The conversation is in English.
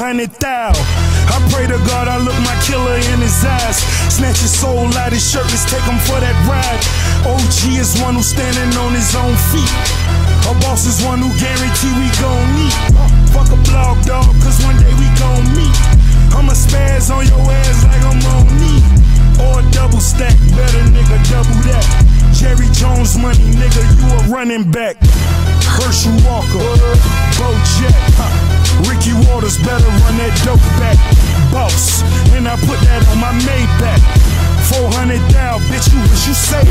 400 thou. I pray to God I look my killer in his eyes. Snatch his soul out his shirt, let's take him for that ride. OG is one who's standing on his own feet. A boss is one who guarantee we gon' meet. Fuck a blog dog, cause one day we gon' meet. I'ma spaz on your ass like I'm on knee. Or double stack, better nigga, double that. Jerry Jones money, nigga, you a running back. Herschel Walker, Bojack, huh. Ricky Better run that dope back. Boss, and I put that on my Maybach. 400 down, bitch, you wish you say